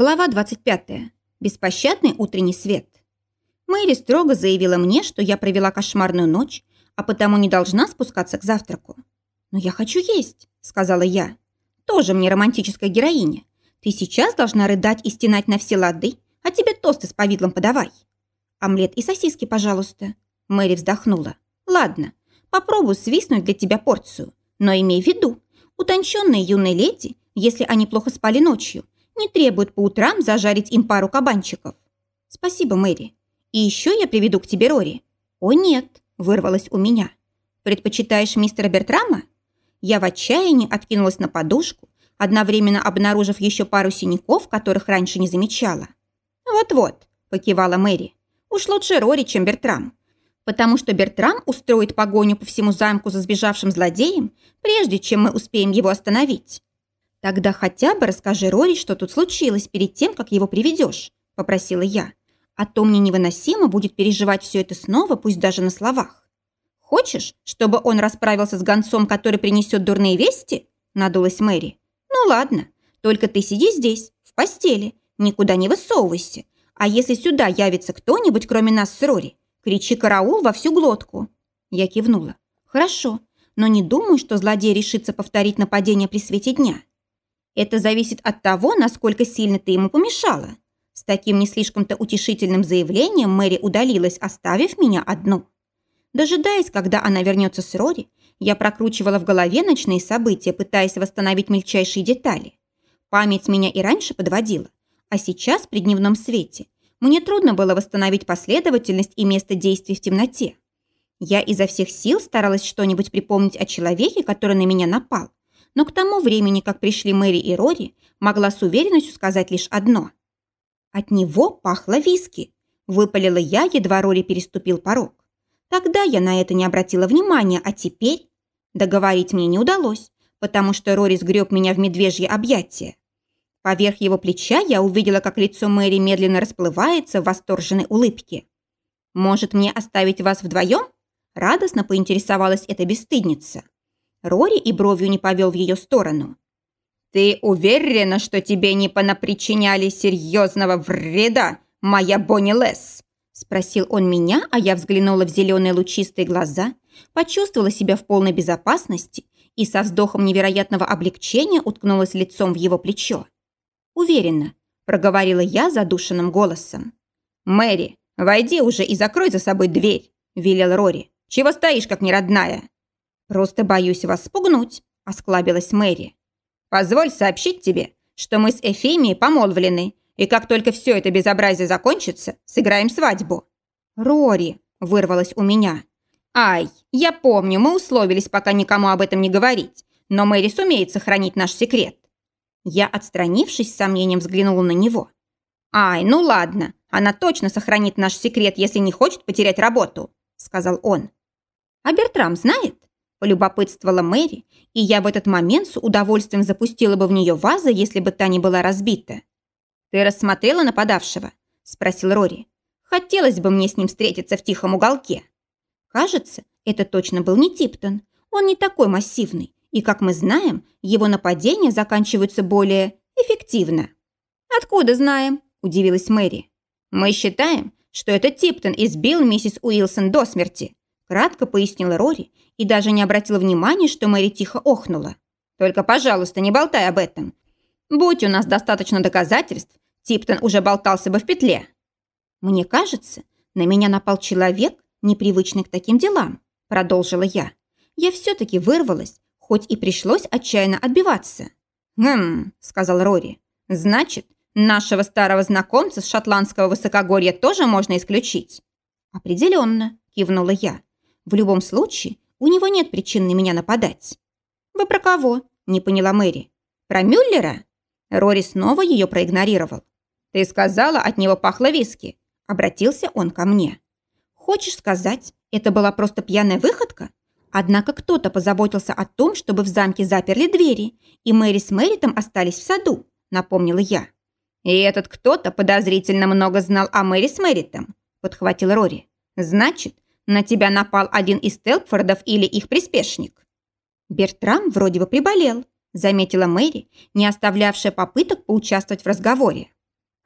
Глава 25. Беспощадный утренний свет. Мэри строго заявила мне, что я провела кошмарную ночь, а потому не должна спускаться к завтраку. «Но я хочу есть», — сказала я. «Тоже мне романтическая героиня. Ты сейчас должна рыдать и стенать на все лады, а тебе тосты с повидлом подавай». «Омлет и сосиски, пожалуйста». Мэри вздохнула. «Ладно, попробую свистнуть для тебя порцию, но имей в виду, утонченные юные леди, если они плохо спали ночью, не требуют по утрам зажарить им пару кабанчиков. Спасибо, Мэри. И еще я приведу к тебе Рори. О, нет, вырвалось у меня. Предпочитаешь мистера Бертрама? Я в отчаянии откинулась на подушку, одновременно обнаружив еще пару синяков, которых раньше не замечала. «Вот-вот», – покивала Мэри, – «уж лучше Рори, чем Бертрам. Потому что Бертрам устроит погоню по всему замку за сбежавшим злодеем, прежде чем мы успеем его остановить. «Тогда хотя бы расскажи Рори, что тут случилось перед тем, как его приведешь», – попросила я. «А то мне невыносимо будет переживать все это снова, пусть даже на словах». «Хочешь, чтобы он расправился с гонцом, который принесет дурные вести?» – надулась Мэри. «Ну ладно, только ты сиди здесь, в постели, никуда не высовывайся. А если сюда явится кто-нибудь, кроме нас с Рори, кричи «караул» во всю глотку». Я кивнула. «Хорошо, но не думаю, что злодей решится повторить нападение при свете дня». Это зависит от того, насколько сильно ты ему помешала. С таким не слишком-то утешительным заявлением Мэри удалилась, оставив меня одну. Дожидаясь, когда она вернется с Рори, я прокручивала в голове ночные события, пытаясь восстановить мельчайшие детали. Память меня и раньше подводила, а сейчас, при дневном свете, мне трудно было восстановить последовательность и место действий в темноте. Я изо всех сил старалась что-нибудь припомнить о человеке, который на меня напал, но к тому времени, как пришли Мэри и Рори, могла с уверенностью сказать лишь одно. От него пахло виски. Выпалила я, едва Рори переступил порог. Тогда я на это не обратила внимания, а теперь... Договорить мне не удалось, потому что Рори сгреб меня в медвежье объятие. Поверх его плеча я увидела, как лицо Мэри медленно расплывается в восторженной улыбке. «Может, мне оставить вас вдвоем?» Радостно поинтересовалась эта бесстыдница. Рори и бровью не повел в ее сторону. «Ты уверена, что тебе не понапричиняли серьезного вреда, моя Бонни Лесс?» Спросил он меня, а я взглянула в зеленые лучистые глаза, почувствовала себя в полной безопасности и со вздохом невероятного облегчения уткнулась лицом в его плечо. «Уверена», – проговорила я задушенным голосом. «Мэри, войди уже и закрой за собой дверь», – велел Рори. «Чего стоишь, как неродная?» «Просто боюсь вас спугнуть», – осклабилась Мэри. «Позволь сообщить тебе, что мы с Эфимией помолвлены, и как только все это безобразие закончится, сыграем свадьбу». «Рори», – вырвалось у меня. «Ай, я помню, мы условились пока никому об этом не говорить, но Мэри сумеет сохранить наш секрет». Я, отстранившись, с сомнением взглянула на него. «Ай, ну ладно, она точно сохранит наш секрет, если не хочет потерять работу», – сказал он. «А Бертрам знает?» Полюбопытствовала Мэри, и я в этот момент с удовольствием запустила бы в нее ваза, если бы та не была разбита. «Ты рассмотрела нападавшего?» – спросил Рори. «Хотелось бы мне с ним встретиться в тихом уголке». Кажется, это точно был не Типтон. Он не такой массивный, и, как мы знаем, его нападения заканчиваются более эффективно. «Откуда знаем?» – удивилась Мэри. «Мы считаем, что это Типтон избил миссис Уилсон до смерти», – кратко пояснила Рори и даже не обратила внимания, что Мэри тихо охнула. «Только, пожалуйста, не болтай об этом. Будь у нас достаточно доказательств, Типтон уже болтался бы в петле». «Мне кажется, на меня напал человек, непривычный к таким делам», продолжила я. «Я все-таки вырвалась, хоть и пришлось отчаянно отбиваться». «Хм», — сказал Рори. «Значит, нашего старого знакомца с шотландского высокогорья тоже можно исключить?» «Определенно», — кивнула я. «В любом случае, у него нет причин на меня нападать». «Вы про кого?» – не поняла Мэри. «Про Мюллера?» Рори снова ее проигнорировал. «Ты сказала, от него пахло виски». Обратился он ко мне. «Хочешь сказать, это была просто пьяная выходка?» Однако кто-то позаботился о том, чтобы в замке заперли двери, и Мэри с Мэритом остались в саду, напомнила я. «И этот кто-то подозрительно много знал о Мэри с Мэритом», подхватил Рори. «Значит, на тебя напал один из Телпфордов или их приспешник?» «Бертрам вроде бы приболел», заметила Мэри, не оставлявшая попыток поучаствовать в разговоре.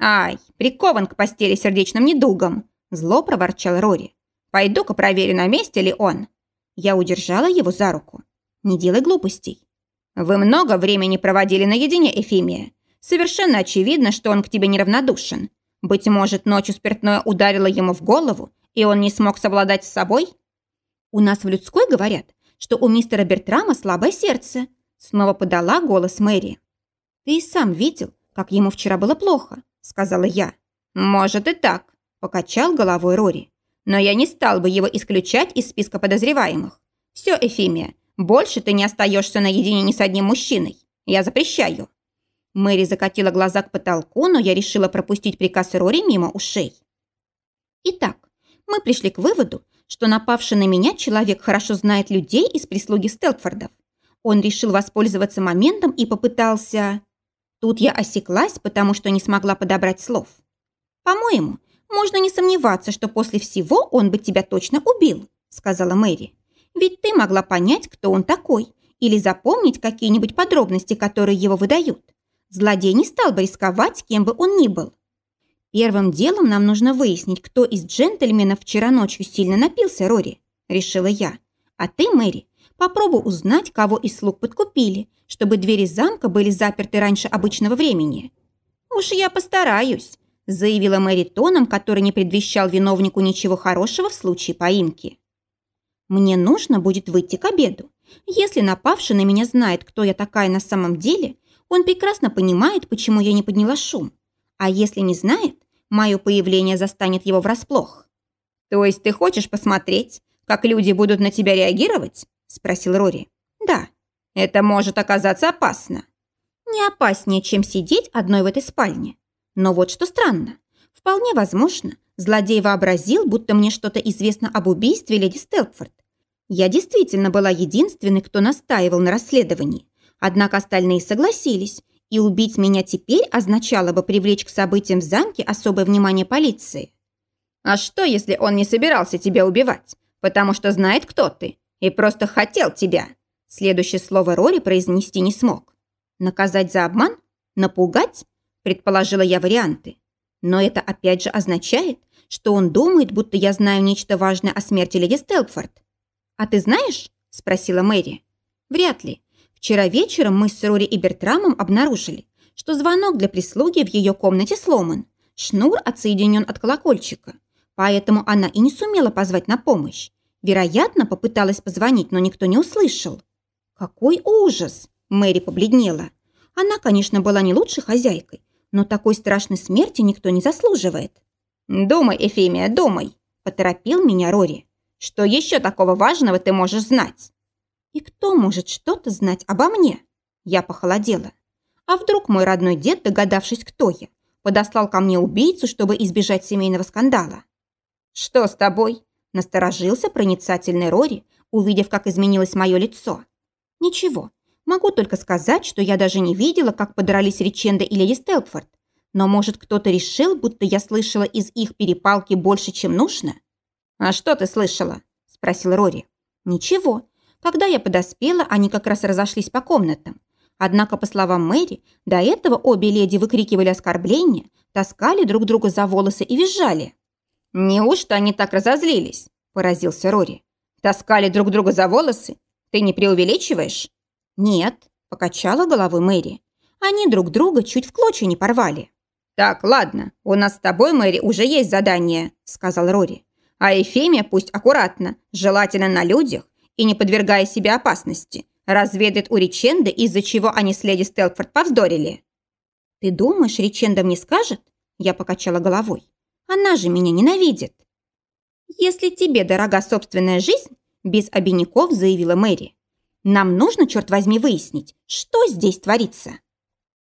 «Ай, прикован к постели сердечным недугом!» Зло проворчал Рори. «Пойду-ка проверю, на месте ли он». Я удержала его за руку. «Не делай глупостей». «Вы много времени проводили наедине, Эфимия. Совершенно очевидно, что он к тебе неравнодушен. Быть может, ночью спиртное ударило ему в голову, и он не смог совладать с собой?» «У нас в людской говорят, что у мистера Бертрама слабое сердце», снова подала голос Мэри. «Ты и сам видел, как ему вчера было плохо», сказала я. «Может и так», покачал головой Рори. «Но я не стал бы его исключать из списка подозреваемых. Все, Эфимия, больше ты не остаешься наедине ни с одним мужчиной. Я запрещаю». Мэри закатила глаза к потолку, но я решила пропустить приказ Рори мимо ушей. Итак, мы пришли к выводу, что напавший на меня человек хорошо знает людей из прислуги Стелфордов. Он решил воспользоваться моментом и попытался... Тут я осеклась, потому что не смогла подобрать слов. «По-моему, можно не сомневаться, что после всего он бы тебя точно убил», сказала Мэри. «Ведь ты могла понять, кто он такой, или запомнить какие-нибудь подробности, которые его выдают. Злодей не стал бы рисковать, кем бы он ни был. Первым делом нам нужно выяснить, кто из джентльменов вчера ночью сильно напился, Рори, решила я. А ты, Мэри, попробуй узнать, кого из слуг подкупили, чтобы двери замка были заперты раньше обычного времени. Уж я постараюсь, заявила Мэри тоном, который не предвещал виновнику ничего хорошего в случае поимки. Мне нужно будет выйти к обеду. Если напавший на меня знает, кто я такая на самом деле, он прекрасно понимает, почему я не подняла шум. А если не знает, мое появление застанет его врасплох. «То есть ты хочешь посмотреть, как люди будут на тебя реагировать?» – спросил Рори. «Да, это может оказаться опасно». «Не опаснее, чем сидеть одной в этой спальне. Но вот что странно. Вполне возможно, злодей вообразил, будто мне что-то известно об убийстве леди Стелпфорд. Я действительно была единственной, кто настаивал на расследовании. Однако остальные согласились, и убить меня теперь означало бы привлечь к событиям в замке особое внимание полиции. А что, если он не собирался тебя убивать, потому что знает, кто ты, и просто хотел тебя? Следующее слово Рори произнести не смог. Наказать за обман? Напугать? Предположила я варианты. Но это опять же означает, что он думает, будто я знаю нечто важное о смерти леди Стелпфорд. «А ты знаешь?» – спросила Мэри. «Вряд ли. Вчера вечером мы с Рори и Бертрамом обнаружили, что звонок для прислуги в ее комнате сломан. Шнур отсоединен от колокольчика. Поэтому она и не сумела позвать на помощь. Вероятно, попыталась позвонить, но никто не услышал. «Какой ужас!» – Мэри побледнела. Она, конечно, была не лучшей хозяйкой, но такой страшной смерти никто не заслуживает. «Думай, Эфемия, думай!» – поторопил меня Рори. «Что еще такого важного ты можешь знать?» И кто может что-то знать обо мне? Я похолодела. А вдруг мой родной дед, догадавшись, кто я, подослал ко мне убийцу, чтобы избежать семейного скандала? «Что с тобой?» – насторожился проницательный Рори, увидев, как изменилось мое лицо. «Ничего. Могу только сказать, что я даже не видела, как подрались Риченда и леди Стелпфорд. Но, может, кто-то решил, будто я слышала из их перепалки больше, чем нужно?» «А что ты слышала?» – спросил Рори. «Ничего. Когда я подоспела, они как раз разошлись по комнатам. Однако, по словам Мэри, до этого обе леди выкрикивали оскорбления, таскали друг друга за волосы и визжали. «Неужто они так разозлились?» – поразился Рори. «Таскали друг друга за волосы? Ты не преувеличиваешь?» «Нет», – покачала головой Мэри. «Они друг друга чуть в клочья не порвали». «Так, ладно, у нас с тобой, Мэри, уже есть задание», – сказал Рори. «А Эфемия пусть аккуратно, желательно на людях, и, не подвергая себя опасности, разведает у Риченды, из-за чего они с леди Стелфорд повздорили. «Ты думаешь, Риченда мне скажет?» Я покачала головой. «Она же меня ненавидит». «Если тебе дорога собственная жизнь», без обиняков заявила Мэри, «нам нужно, черт возьми, выяснить, что здесь творится».